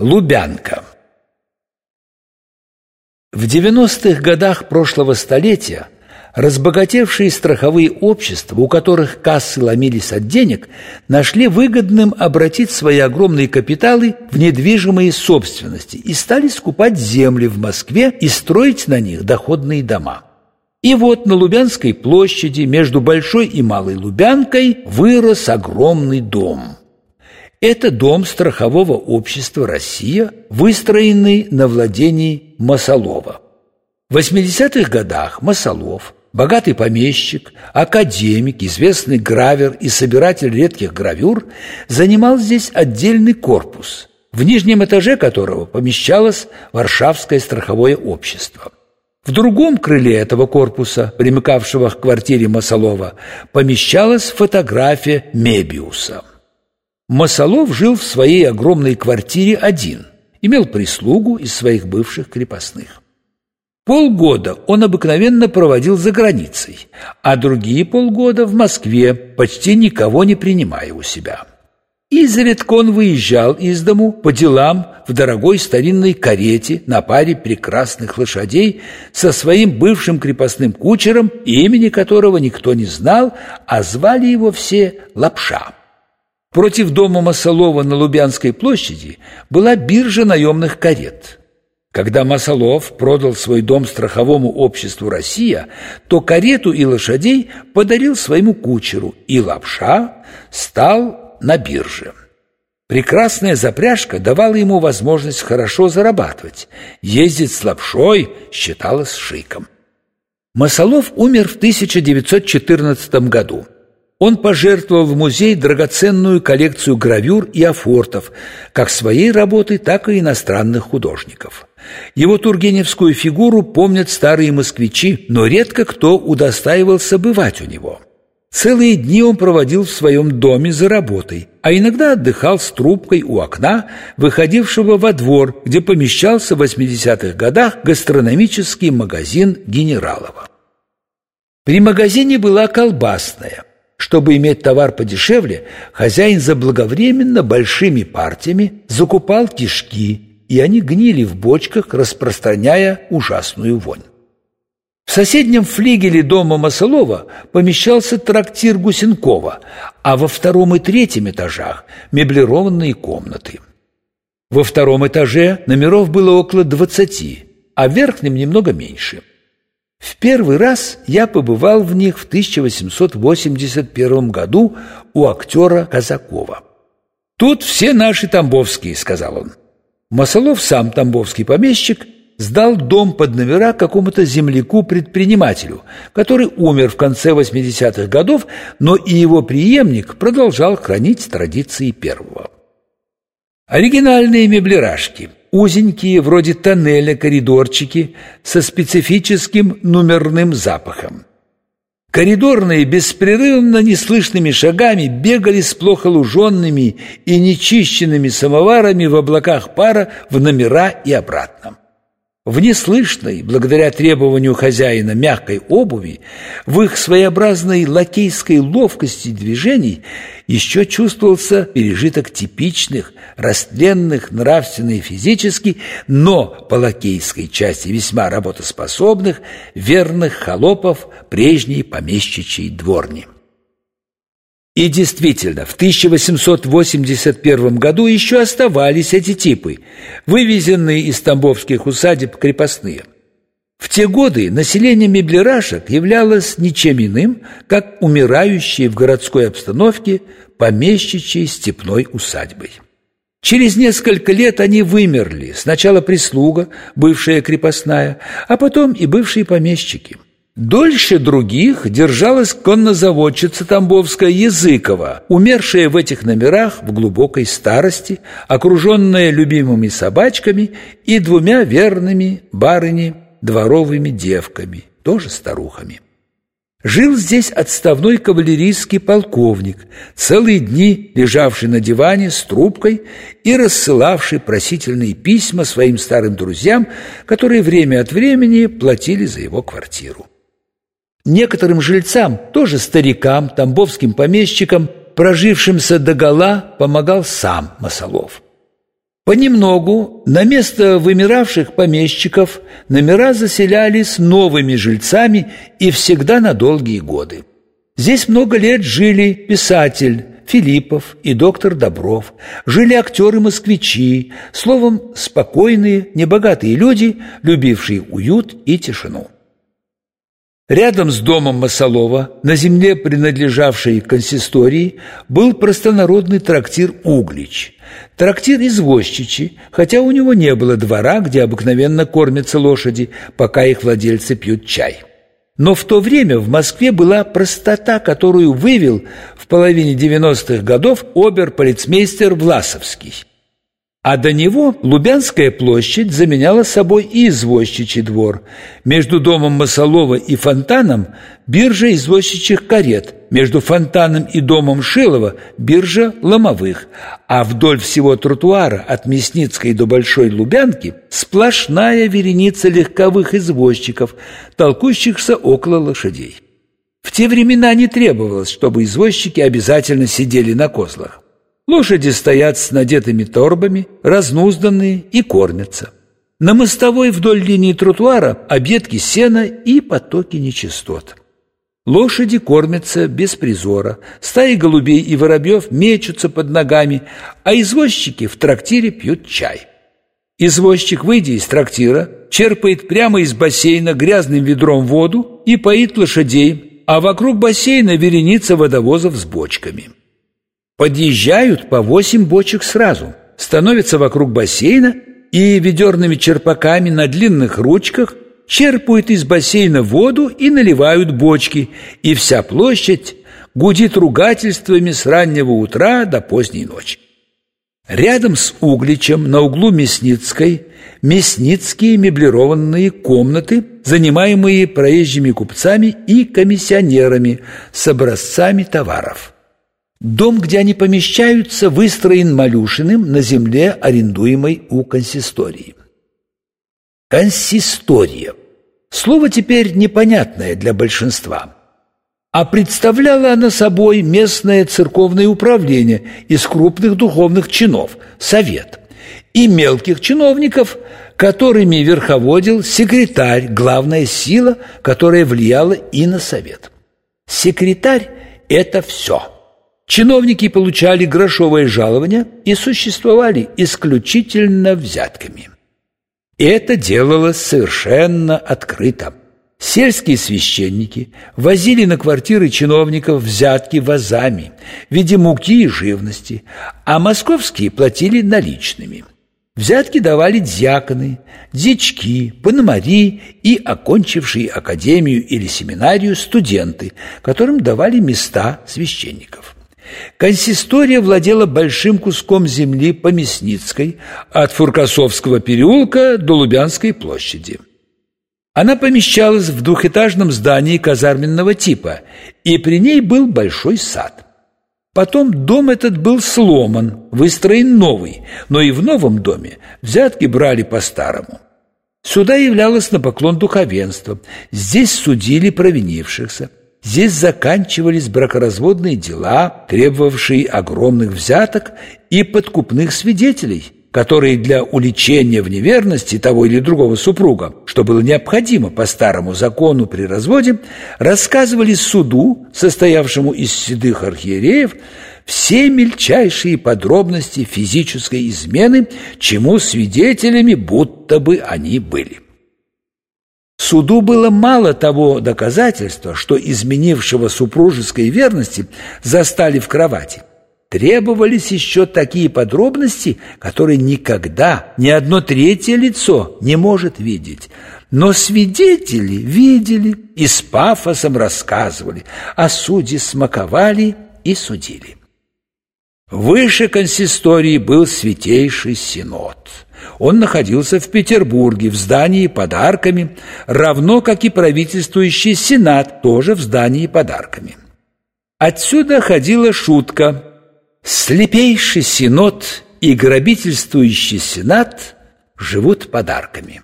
Лубянка В 90-х годах прошлого столетия разбогатевшие страховые общества, у которых кассы ломились от денег, нашли выгодным обратить свои огромные капиталы в недвижимые собственности и стали скупать земли в Москве и строить на них доходные дома. И вот на Лубянской площади между Большой и Малой Лубянкой вырос огромный дом – это дом страхового общества «Россия», выстроенный на владении Масолова. В 80-х годах Масолов, богатый помещик, академик, известный гравер и собиратель редких гравюр, занимал здесь отдельный корпус, в нижнем этаже которого помещалось Варшавское страховое общество. В другом крыле этого корпуса, примыкавшего к квартире Масолова, помещалась фотография Мебиуса – Масолов жил в своей огромной квартире один, имел прислугу из своих бывших крепостных. Полгода он обыкновенно проводил за границей, а другие полгода в Москве, почти никого не принимая у себя. Изредка он выезжал из дому по делам в дорогой старинной карете на паре прекрасных лошадей со своим бывшим крепостным кучером, имени которого никто не знал, а звали его все Лапша. Против дома Масолова на Лубянской площади была биржа наемных карет. Когда Масолов продал свой дом страховому обществу «Россия», то карету и лошадей подарил своему кучеру, и лапша стал на бирже. Прекрасная запряжка давала ему возможность хорошо зарабатывать. Ездить с лапшой считалось шиком. Масолов умер в 1914 году – он пожертвовал в музей драгоценную коллекцию гравюр и афортов, как своей работы, так и иностранных художников. Его тургеневскую фигуру помнят старые москвичи, но редко кто удостаивался бывать у него. Целые дни он проводил в своем доме за работой, а иногда отдыхал с трубкой у окна, выходившего во двор, где помещался в 80-х годах гастрономический магазин Генералова. При магазине была колбасная. Чтобы иметь товар подешевле, хозяин заблаговременно большими партиями закупал кишки, и они гнили в бочках, распространяя ужасную вонь. В соседнем флигеле дома Масолова помещался трактир Гусенкова, а во втором и третьем этажах – меблированные комнаты. Во втором этаже номеров было около двадцати, а в верхнем немного меньше – в первый раз я побывал в них в 1881 году у актера Казакова. «Тут все наши тамбовские», — сказал он. Масолов, сам тамбовский помещик, сдал дом под номера какому-то земляку-предпринимателю, который умер в конце 80-х годов, но и его преемник продолжал хранить традиции первого. Оригинальные меблерашки – узенькие, вроде тоннеля, коридорчики со специфическим номерным запахом. Коридорные беспрерывно неслышными шагами бегали с плохо луженными и нечищенными самоварами в облаках пара в номера и обратно. В неслышной, благодаря требованию хозяина мягкой обуви, в их своеобразной лакейской ловкости движений еще чувствовался пережиток типичных, растленных нравственно и физически, но по лакейской части весьма работоспособных, верных холопов прежней помещичьей дворни. И действительно, в 1881 году еще оставались эти типы, вывезенные из тамбовских усадеб крепостные. В те годы население меблерашек являлось ничем иным, как умирающей в городской обстановке помещичьей степной усадьбой. Через несколько лет они вымерли, сначала прислуга, бывшая крепостная, а потом и бывшие помещики – Дольше других держалась коннозаводчица Тамбовская Языкова, умершая в этих номерах в глубокой старости, окруженная любимыми собачками и двумя верными барыни дворовыми девками, тоже старухами. Жил здесь отставной кавалерийский полковник, целые дни лежавший на диване с трубкой и рассылавший просительные письма своим старым друзьям, которые время от времени платили за его квартиру. Некоторым жильцам, тоже старикам, тамбовским помещикам, прожившимся догола, помогал сам Масолов. Понемногу на место вымиравших помещиков номера заселялись новыми жильцами и всегда на долгие годы. Здесь много лет жили писатель Филиппов и доктор Добров, жили актеры-москвичи, словом, спокойные, небогатые люди, любившие уют и тишину. Рядом с домом Масолова, на земле, принадлежавшей консистории, был простонародный трактир «Углич». Трактир извозчичий, хотя у него не было двора, где обыкновенно кормятся лошади, пока их владельцы пьют чай. Но в то время в Москве была простота, которую вывел в половине 90-х годов обер-полицмейстер Власовский. А до него Лубянская площадь заменяла собой и извозчичий двор. Между домом Масолова и фонтаном – биржа извозчичьих карет, между фонтаном и домом Шилова – биржа ломовых, а вдоль всего тротуара от Мясницкой до Большой Лубянки – сплошная вереница легковых извозчиков, толкущихся около лошадей. В те времена не требовалось, чтобы извозчики обязательно сидели на козлах. Лошади стоят с надетыми торбами, разнузданные и кормятся. На мостовой вдоль линии тротуара объедки сена и потоки нечистот. Лошади кормятся без призора, стаи голубей и воробьев мечутся под ногами, а извозчики в трактире пьют чай. Извозчик, выйдя из трактира, черпает прямо из бассейна грязным ведром воду и поит лошадей, а вокруг бассейна вереница водовозов с бочками. Подъезжают по восемь бочек сразу, становятся вокруг бассейна и ведерными черпаками на длинных ручках черпают из бассейна воду и наливают бочки, и вся площадь гудит ругательствами с раннего утра до поздней ночи. Рядом с Угличем на углу Мясницкой мясницкие меблированные комнаты, занимаемые проезжими купцами и комиссионерами с образцами товаров – Дом, где они помещаются, выстроен Малюшиным на земле, арендуемой у консистории. Консистория. Слово теперь непонятное для большинства. А представляла она собой местное церковное управление из крупных духовных чинов, совет, и мелких чиновников, которыми верховодил секретарь, главная сила, которая влияла и на совет. Секретарь – это все – Чиновники получали грошовое жалование и существовали исключительно взятками. И это делалось совершенно открыто. Сельские священники возили на квартиры чиновников взятки вазами в виде муки и живности, а московские платили наличными. Взятки давали дьяконы, дички, пономари и окончившие академию или семинарию студенты, которым давали места священников. Консистория владела большим куском земли по Мясницкой от Фуркасовского переулка до Лубянской площади. Она помещалась в двухэтажном здании казарменного типа, и при ней был большой сад. Потом дом этот был сломан, выстроен новый, но и в новом доме взятки брали по-старому. Сюда являлось на поклон духовенство, здесь судили провинившихся. Здесь заканчивались бракоразводные дела, требовавшие огромных взяток и подкупных свидетелей, которые для уличения в неверности того или другого супруга, что было необходимо по старому закону при разводе, рассказывали суду, состоявшему из седых архиереев, все мельчайшие подробности физической измены, чему свидетелями будто бы они были. Суду было мало того доказательства, что изменившего супружеской верности застали в кровати. Требовались еще такие подробности, которые никогда ни одно третье лицо не может видеть. Но свидетели видели и с пафосом рассказывали, а судьи смаковали и судили. Выше консистории был Святейший Синод. Он находился в Петербурге в здании подарками, равно как и правительствующий Сенат тоже в здании подарками. Отсюда ходила шутка «Слепейший Синод и грабительствующий Сенат живут подарками».